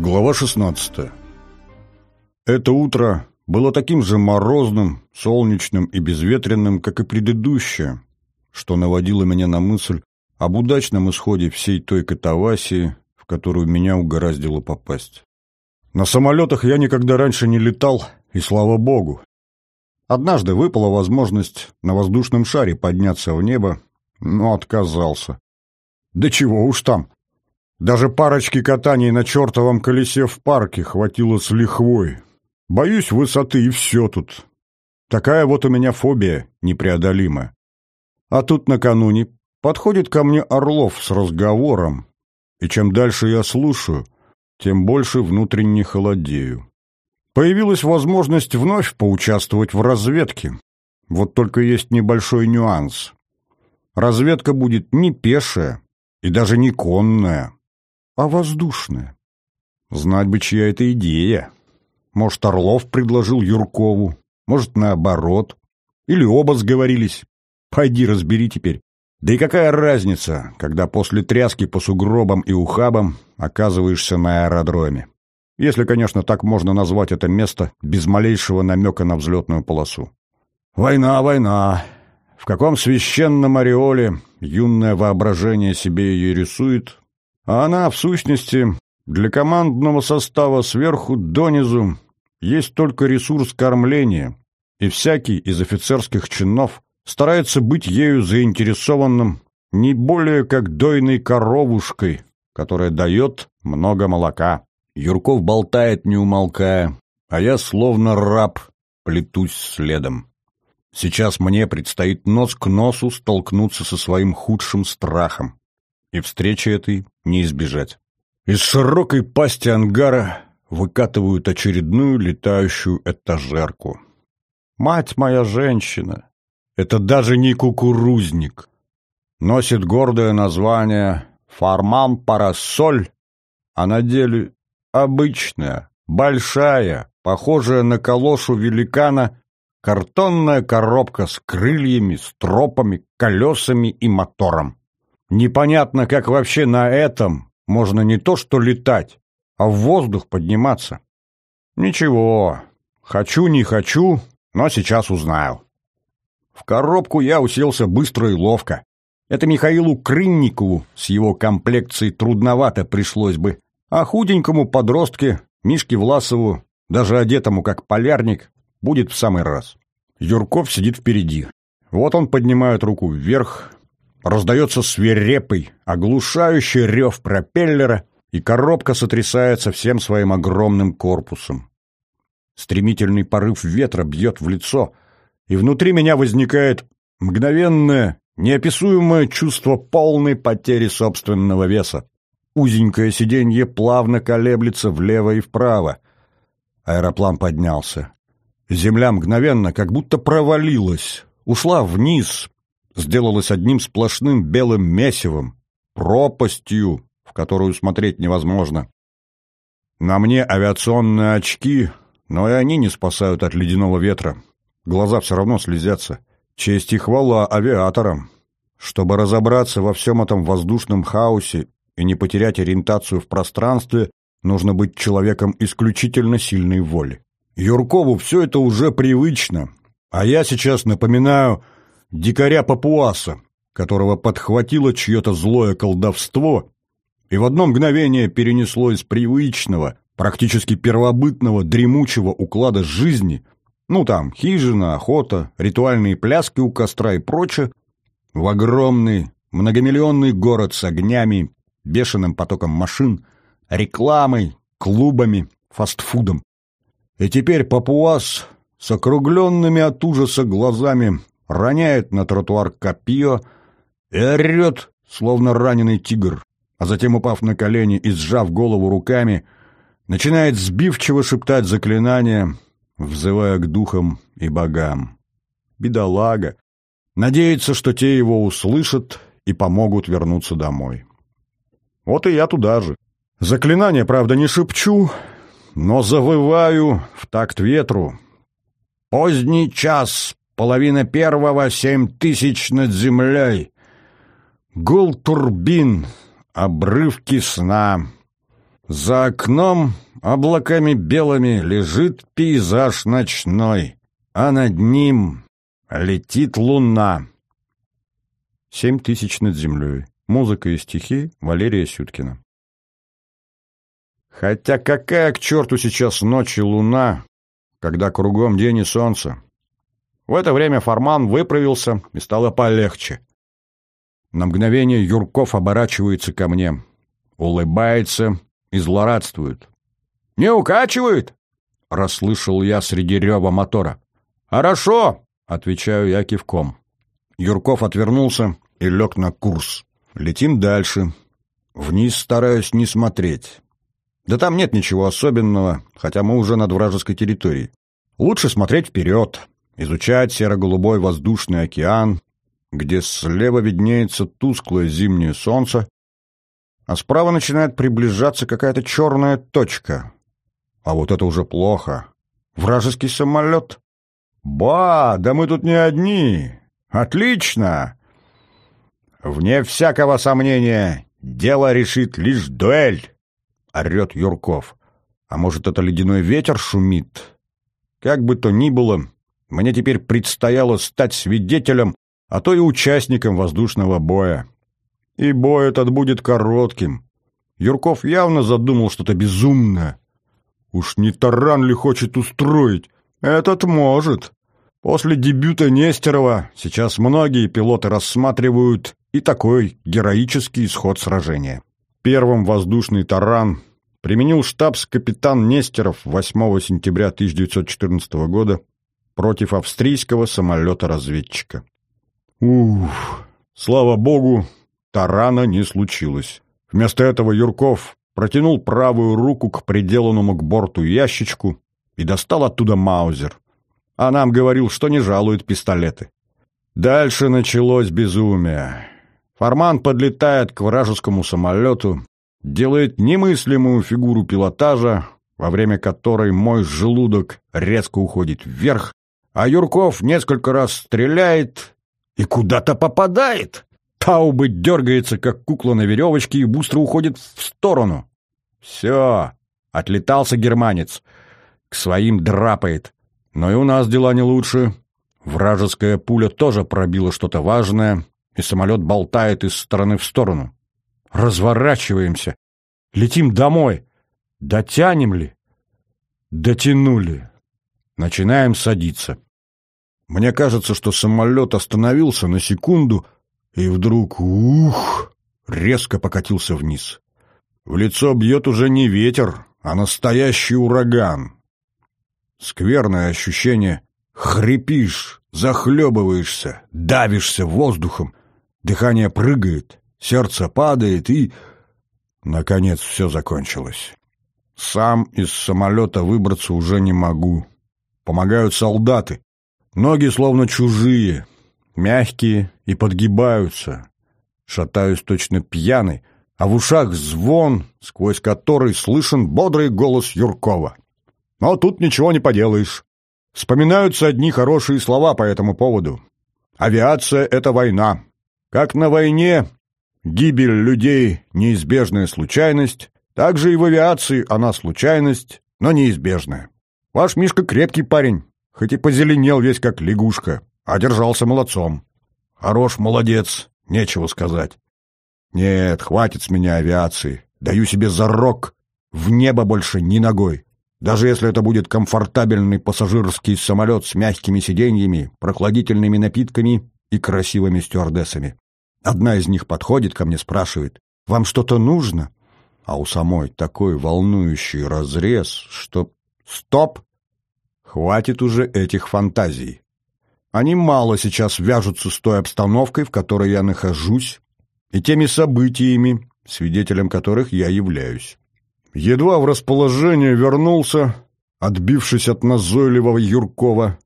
Глава 16 Это утро было таким же морозным, солнечным и безветренным, как и предыдущее, что наводило меня на мысль об удачном исходе всей той катавасии, в которую меня угораздило попасть. На самолетах я никогда раньше не летал, и слава богу. Однажды выпала возможность на воздушном шаре подняться в небо, но отказался. Да чего уж там. Даже парочки катаний на чертовом колесе в парке хватило с лихвой. Боюсь высоты, и все тут. Такая вот у меня фобия непреодолимая. А тут накануне подходит ко мне Орлов с разговором, и чем дальше я слушаю, тем больше внутренне холодею. Появилась возможность вновь поучаствовать в разведке. Вот только есть небольшой нюанс. Разведка будет не пешая и даже не конная, а воздушная. Знать бы, чья это идея. Может, Орлов предложил Юркову, может, наоборот. Или оба сговорились. Пойди разбери теперь. Да и какая разница, когда после тряски по сугробам и ухабам оказываешься на аэродроме? Если, конечно, так можно назвать это место без малейшего намека на взлетную полосу. Война, война. В каком священном ореоле юное воображение себе ее рисует, а она, в сущности, для командного состава сверху донизу есть только ресурс кормления, и всякий из офицерских чинов старается быть ею заинтересованным не более как дойной коровушкой, которая дает много молока. Юрков болтает, не умолкая, а я, словно раб, плетусь следом. Сейчас мне предстоит нос к носу столкнуться со своим худшим страхом. И встречи этой не избежать. Из широкой пасти ангара выкатывают очередную летающую этажерку. Мать моя женщина! Это даже не кукурузник. Носит гордое название «Фарман Парасоль», а на деле обычная, большая, похожая на калошу великана Картонная коробка с крыльями, стропами, колесами и мотором. Непонятно, как вообще на этом можно не то что летать, а в воздух подниматься. Ничего, хочу не хочу, но сейчас узнаю. В коробку я уселся быстро и ловко. Это Михаилу Крынникову с его комплекцией трудновато пришлось бы, а худенькому подростке, Мишке Власову, даже одетому как полярник, будет в самый раз. Юрков сидит впереди. Вот он поднимает руку вверх, раздается свирепый, оглушающий рев пропеллера, и коробка сотрясается всем своим огромным корпусом. Стремительный порыв ветра бьет в лицо, и внутри меня возникает мгновенное, неописуемое чувство полной потери собственного веса. Узенькое сиденье плавно колеблется влево и вправо. Аэроплан поднялся. Земля мгновенно как будто провалилась, ушла вниз, сделалась одним сплошным белым месивом, пропастью, в которую смотреть невозможно. На мне авиационные очки, но и они не спасают от ледяного ветра. Глаза все равно слезятся. Честь и хвала авиаторам. Чтобы разобраться во всем этом воздушном хаосе и не потерять ориентацию в пространстве, нужно быть человеком исключительно сильной воли. Юркову все это уже привычно, а я сейчас напоминаю дикаря Папуаса, которого подхватило чье-то злое колдовство и в одно мгновение перенесло из привычного, практически первобытного, дремучего уклада жизни, ну там, хижина, охота, ритуальные пляски у костра и прочее, в огромный, многомиллионный город с огнями, бешеным потоком машин, рекламой, клубами, фастфудом. И теперь папуас с округленными от ужаса глазами роняет на тротуар копье и орет, словно раненый тигр, а затем, упав на колени и сжав голову руками, начинает сбивчиво шептать заклинания, взывая к духам и богам. Бедолага. Надеется, что те его услышат и помогут вернуться домой. Вот и я туда же. Заклинания, правда, не шепчу, но завываю в такт ветру. Поздний час, половина первого, семь тысяч над землей. Гул турбин, обрывки сна. За окном облаками белыми лежит пейзаж ночной, а над ним летит луна. Семь тысяч над землей. Музыка и стихи Валерия Сюткина. Хотя какая к черту сейчас ночь и луна, когда кругом день и солнце? В это время Форман выправился и стало полегче. На мгновение Юрков оборачивается ко мне, улыбается и злорадствует. «Не укачивает?» — расслышал я среди рева мотора. «Хорошо!» — отвечаю я кивком. Юрков отвернулся и лег на курс. Летим дальше. Вниз стараюсь не смотреть. Да там нет ничего особенного, хотя мы уже над вражеской территорией. Лучше смотреть вперед, изучать серо-голубой воздушный океан, где слева виднеется тусклое зимнее солнце, а справа начинает приближаться какая-то черная точка. А вот это уже плохо. Вражеский самолет. Ба, да мы тут не одни. Отлично! Вне всякого сомнения, дело решит лишь дуэль, орет Юрков. А может, это ледяной ветер шумит? Как бы то ни было, мне теперь предстояло стать свидетелем, а то и участником воздушного боя. И бой этот будет коротким. Юрков явно задумал что-то безумное. Уж не таран ли хочет устроить? Этот может. После дебюта Нестерова сейчас многие пилоты рассматривают и такой героический исход сражения. Первым воздушный таран применил штабс-капитан Нестеров 8 сентября 1914 года против австрийского самолета-разведчика. Уф, слава богу, тарана не случилось. Вместо этого Юрков протянул правую руку к приделанному к борту ящичку и достал оттуда маузер. А нам говорил, что не жалует пистолеты. Дальше началось безумие. Форман подлетает к вражескому самолету, делает немыслимую фигуру пилотажа, во время которой мой желудок резко уходит вверх, а Юрков несколько раз стреляет и куда-то попадает. Таубы дергается, как кукла на веревочке, и быстро уходит в сторону. Все, отлетался германец. К своим драпает. Но и у нас дела не лучше. Вражеская пуля тоже пробила что-то важное, и самолет болтает из стороны в сторону. Разворачиваемся. Летим домой. Дотянем ли? Дотянули. Начинаем садиться. Мне кажется, что самолет остановился на секунду и вдруг, ух, резко покатился вниз. В лицо бьет уже не ветер, а настоящий ураган. Скверное ощущение. Хрипишь, захлебываешься, давишься воздухом, дыхание прыгает, сердце падает и... Наконец все закончилось. Сам из самолета выбраться уже не могу. Помогают солдаты. Ноги словно чужие, мягкие и подгибаются. Шатаюсь точно пьяный, а в ушах звон, сквозь который слышен бодрый голос Юркова. Но тут ничего не поделаешь. Вспоминаются одни хорошие слова по этому поводу. Авиация — это война. Как на войне гибель людей — неизбежная случайность, так же и в авиации она случайность, но неизбежная. Ваш Мишка крепкий парень, хоть и позеленел весь как лягушка, а держался молодцом. Хорош молодец, нечего сказать. Нет, хватит с меня авиации. Даю себе зарок. В небо больше ни ногой. Даже если это будет комфортабельный пассажирский самолет с мягкими сиденьями, прохладительными напитками и красивыми стюардессами. Одна из них подходит ко мне, спрашивает, «Вам что-то нужно?» А у самой такой волнующий разрез, что Стоп! Хватит уже этих фантазий. Они мало сейчас вяжутся с той обстановкой, в которой я нахожусь, и теми событиями, свидетелем которых я являюсь. Едва в расположение вернулся, отбившись от назойливого Юркова,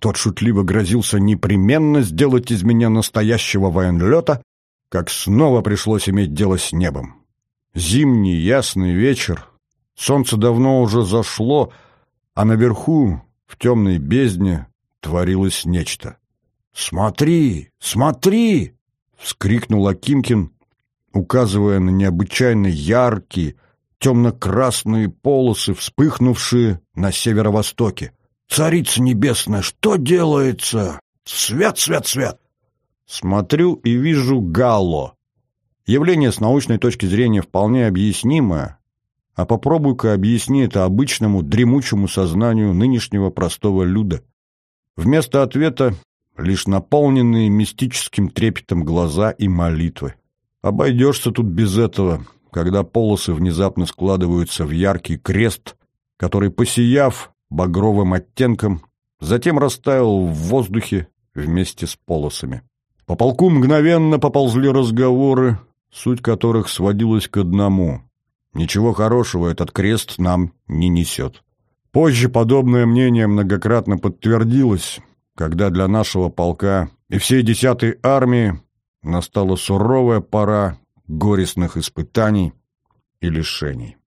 тот шутливо грозился непременно сделать из меня настоящего военлета, как снова пришлось иметь дело с небом. Зимний ясный вечер, солнце давно уже зашло, а наверху, в темной бездне, творилось нечто. «Смотри! Смотри!» — вскрикнул Акимкин, указывая на необычайно яркий, темно-красные полосы, вспыхнувшие на северо-востоке. «Царица небесная, что делается? Свят, свят, свят!» Смотрю и вижу Галло. Явление с научной точки зрения вполне объяснимое, а попробуй-ка объясни это обычному дремучему сознанию нынешнего простого люда. Вместо ответа лишь наполненные мистическим трепетом глаза и молитвы. Обойдешься тут без этого, когда полосы внезапно складываются в яркий крест, который, посияв багровым оттенком, затем растаял в воздухе вместе с полосами. По полку мгновенно поползли разговоры, суть которых сводилась к одному. Ничего хорошего этот крест нам не несет. Позже подобное мнение многократно подтвердилось, когда для нашего полка и всей десятой армии настала суровая пора горестных испытаний и лишений.